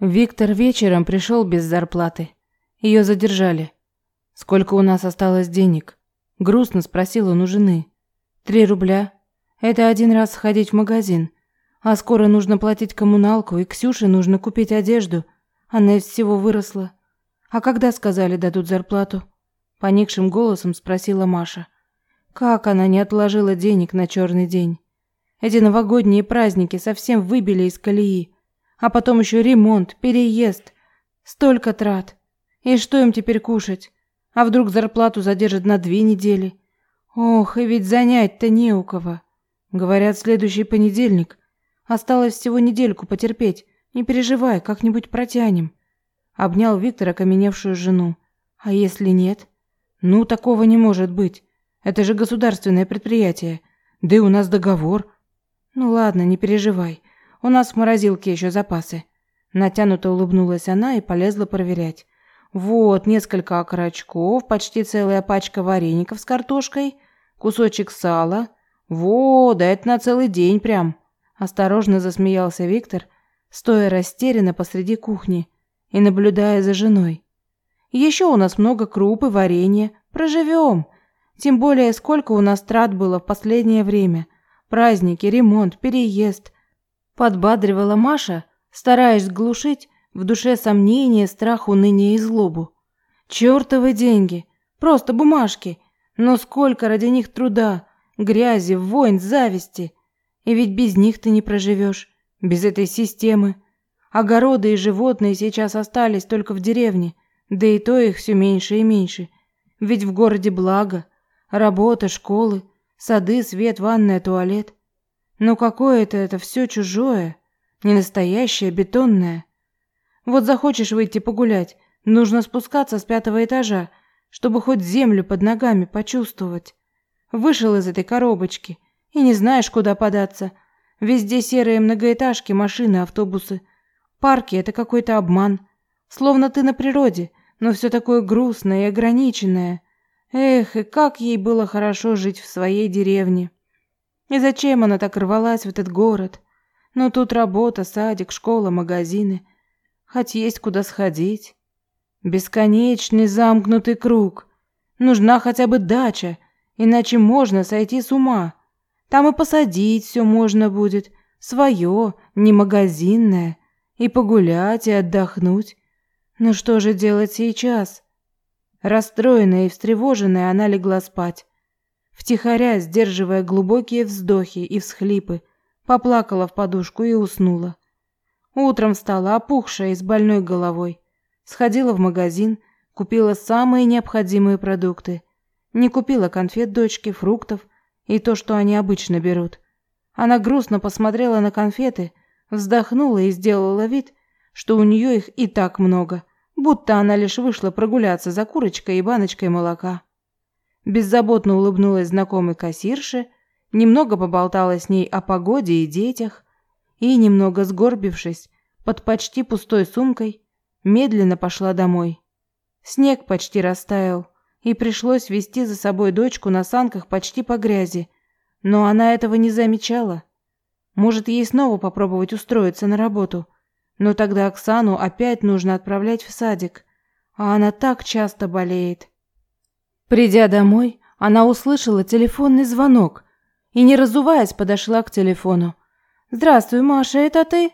Виктор вечером пришел без зарплаты. Ее задержали. Сколько у нас осталось денег? Грустно спросил он у жены. Три рубля. Это один раз сходить в магазин. А скоро нужно платить коммуналку, и Ксюше нужно купить одежду. Она из всего выросла. А когда сказали дадут зарплату? Поникшим голосом спросила Маша. Как она не отложила денег на черный день? Эти новогодние праздники совсем выбили из колеи. А потом еще ремонт, переезд. Столько трат. И что им теперь кушать? А вдруг зарплату задержат на две недели? Ох, и ведь занять-то не у кого. Говорят, следующий понедельник. Осталось всего недельку потерпеть. Не переживай, как-нибудь протянем. Обнял Виктор окаменевшую жену. А если нет? Ну, такого не может быть. Это же государственное предприятие. Да и у нас договор. Ну ладно, не переживай. У нас в морозилке еще запасы. Натянуто улыбнулась она и полезла проверять. Вот, несколько окорочков, почти целая пачка вареников с картошкой, кусочек сала. Во, да это на целый день прям. Осторожно засмеялся Виктор, стоя растерянно посреди кухни и наблюдая за женой. Еще у нас много круп и варенья. Проживем. Тем более, сколько у нас трат было в последнее время. Праздники, ремонт, переезд. Подбадривала Маша, стараясь глушить в душе сомнения, страх, уныние и злобу. Чёртовы деньги, просто бумажки, но сколько ради них труда, грязи, войн, зависти. И ведь без них ты не проживешь, без этой системы. Огороды и животные сейчас остались только в деревне, да и то их все меньше и меньше. Ведь в городе благо, работа, школы, сады, свет, ванная, туалет. Но какое-то это все чужое, не настоящее, бетонное. Вот захочешь выйти погулять, нужно спускаться с пятого этажа, чтобы хоть землю под ногами почувствовать. Вышел из этой коробочки и не знаешь, куда податься. Везде серые многоэтажки, машины, автобусы. Парки это какой-то обман. Словно ты на природе, но все такое грустное и ограниченное. Эх, и как ей было хорошо жить в своей деревне. И зачем она так рвалась в этот город? Но тут работа, садик, школа, магазины хоть есть куда сходить. Бесконечный замкнутый круг. Нужна хотя бы дача, иначе можно сойти с ума. Там и посадить все можно будет, свое, не магазинное, и погулять, и отдохнуть. Но что же делать сейчас? Расстроенная и встревоженная, она легла спать. Втихаря, сдерживая глубокие вздохи и всхлипы, поплакала в подушку и уснула. Утром встала опухшая и с больной головой. Сходила в магазин, купила самые необходимые продукты. Не купила конфет дочке, фруктов и то, что они обычно берут. Она грустно посмотрела на конфеты, вздохнула и сделала вид, что у нее их и так много, будто она лишь вышла прогуляться за курочкой и баночкой молока. Беззаботно улыбнулась знакомой кассирше, немного поболтала с ней о погоде и детях, и, немного сгорбившись, под почти пустой сумкой, медленно пошла домой. Снег почти растаял, и пришлось вести за собой дочку на санках почти по грязи, но она этого не замечала. Может, ей снова попробовать устроиться на работу, но тогда Оксану опять нужно отправлять в садик, а она так часто болеет. Придя домой, она услышала телефонный звонок и, не разуваясь, подошла к телефону. «Здравствуй, Маша, это ты?»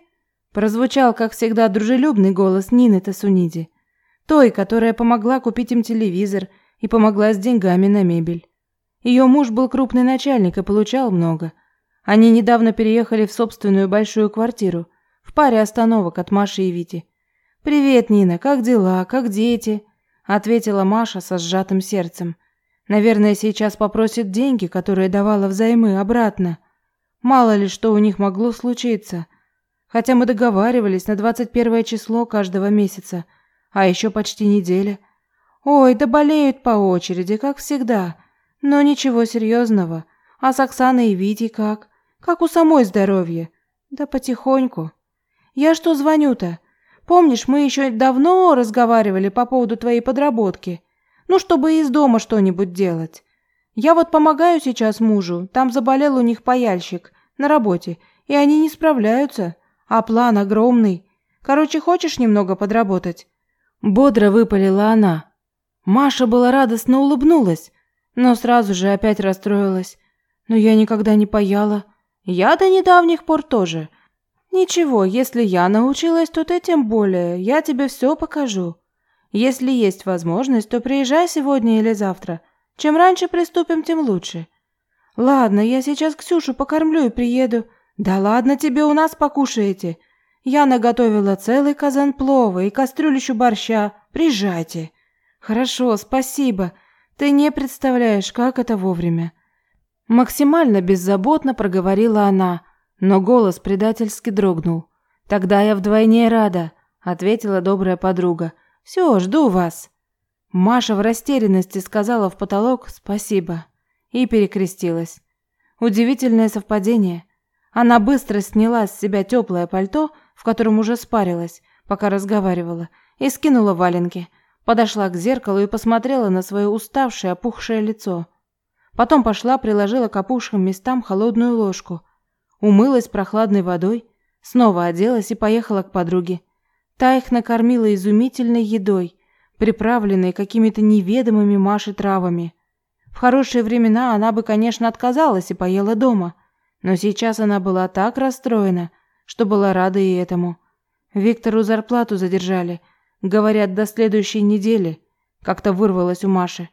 Прозвучал, как всегда, дружелюбный голос Нины Тасуниди. Той, которая помогла купить им телевизор и помогла с деньгами на мебель. Ее муж был крупный начальник и получал много. Они недавно переехали в собственную большую квартиру, в паре остановок от Маши и Вити. «Привет, Нина, как дела, как дети?» Ответила Маша со сжатым сердцем. Наверное, сейчас попросит деньги, которые давала взаймы, обратно. Мало ли что у них могло случиться. Хотя мы договаривались на 21 число каждого месяца, а еще почти неделя. Ой, да болеют по очереди, как всегда. Но ничего серьезного. А с Оксаной и Витей как? Как у самой здоровье? Да потихоньку. Я что звоню-то? Помнишь, мы еще давно разговаривали по поводу твоей подработки? Ну, чтобы из дома что-нибудь делать. Я вот помогаю сейчас мужу, там заболел у них паяльщик на работе, и они не справляются. А план огромный. Короче, хочешь немного подработать?» Бодро выпалила она. Маша была радостно улыбнулась, но сразу же опять расстроилась. «Но я никогда не паяла. Я до недавних пор тоже. Ничего, если я научилась, то ты тем более. Я тебе все покажу. Если есть возможность, то приезжай сегодня или завтра. Чем раньше приступим, тем лучше. Ладно, я сейчас Ксюшу покормлю и приеду. Да ладно тебе, у нас покушаете. Я наготовила целый казан плова и кастрюлищу борща. Приезжайте. Хорошо, спасибо. Ты не представляешь, как это вовремя. Максимально беззаботно проговорила она, но голос предательски дрогнул. Тогда я вдвойне рада, ответила добрая подруга. Все, жду вас. Маша в растерянности сказала в потолок «спасибо» и перекрестилась. Удивительное совпадение. Она быстро сняла с себя теплое пальто, в котором уже спарилась, пока разговаривала, и скинула валенки. Подошла к зеркалу и посмотрела на свое уставшее, опухшее лицо. Потом пошла, приложила к опухшим местам холодную ложку. Умылась прохладной водой, снова оделась и поехала к подруге. Та их накормила изумительной едой, приправленной какими-то неведомыми Маше травами. В хорошие времена она бы, конечно, отказалась и поела дома, но сейчас она была так расстроена, что была рада и этому. Виктору зарплату задержали, говорят, до следующей недели. Как-то вырвалось у Маши.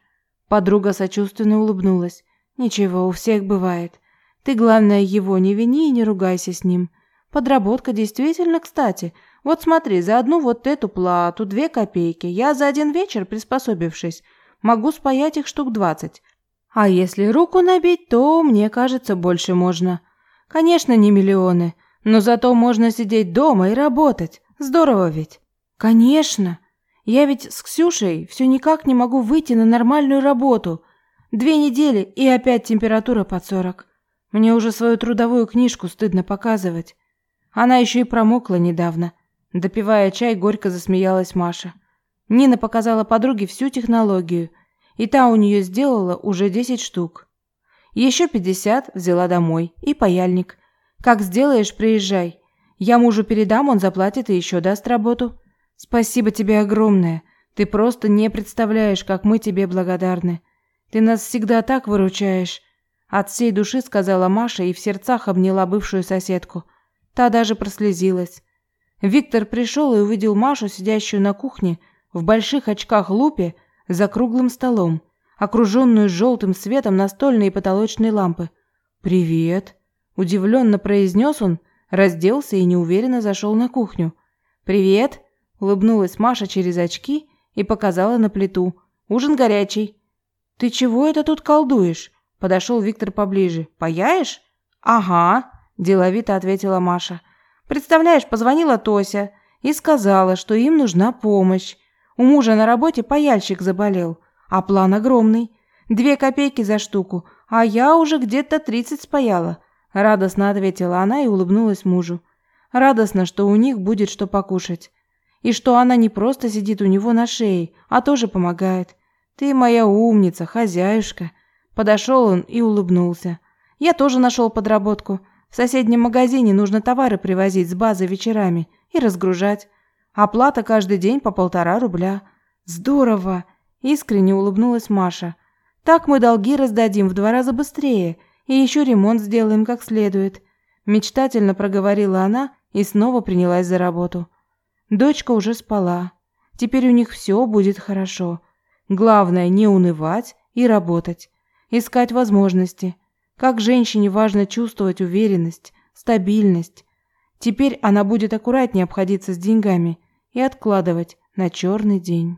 Подруга сочувственно улыбнулась. Ничего, у всех бывает. Ты главное его не вини и не ругайся с ним. Подработка действительно, кстати, вот смотри, за одну вот эту плату две копейки. Я за один вечер, приспособившись, могу спаять их штук двадцать. А если руку набить, то, мне кажется, больше можно. Конечно, не миллионы, но зато можно сидеть дома и работать. Здорово ведь. Конечно. Я ведь с Ксюшей все никак не могу выйти на нормальную работу. Две недели и опять температура под сорок. Мне уже свою трудовую книжку стыдно показывать. Она еще и промокла недавно. Допивая чай, горько засмеялась Маша. Нина показала подруге всю технологию, и та у нее сделала уже 10 штук. Еще 50 взяла домой и паяльник. Как сделаешь, приезжай. Я мужу передам, он заплатит и еще даст работу. Спасибо тебе огромное. Ты просто не представляешь, как мы тебе благодарны. Ты нас всегда так выручаешь. От всей души сказала Маша и в сердцах обняла бывшую соседку. Та даже прослезилась. Виктор пришел и увидел Машу, сидящую на кухне, в больших очках лупе, за круглым столом, окруженную желтым светом настольной и потолочной лампы. «Привет!» – удивленно произнес он, разделся и неуверенно зашел на кухню. «Привет!» – улыбнулась Маша через очки и показала на плиту. «Ужин горячий». «Ты чего это тут колдуешь?» – подошел Виктор поближе. «Паяешь?» «Ага», – деловито ответила Маша. Представляешь, позвонила Тося и сказала, что им нужна помощь. У мужа на работе паяльщик заболел, а план огромный. Две копейки за штуку, а я уже где-то тридцать спаяла. Радостно ответила она и улыбнулась мужу. Радостно, что у них будет что покушать. И что она не просто сидит у него на шее, а тоже помогает. Ты моя умница, хозяюшка. Подошел он и улыбнулся. Я тоже нашел подработку. В соседнем магазине нужно товары привозить с базы вечерами и разгружать. Оплата каждый день по полтора рубля. Здорово! Искренне улыбнулась Маша. Так мы долги раздадим в два раза быстрее и еще ремонт сделаем как следует. Мечтательно проговорила она и снова принялась за работу. Дочка уже спала. Теперь у них все будет хорошо. Главное не унывать и работать. Искать возможности. Как женщине важно чувствовать уверенность, стабильность. Теперь она будет аккуратнее обходиться с деньгами и откладывать на черный день.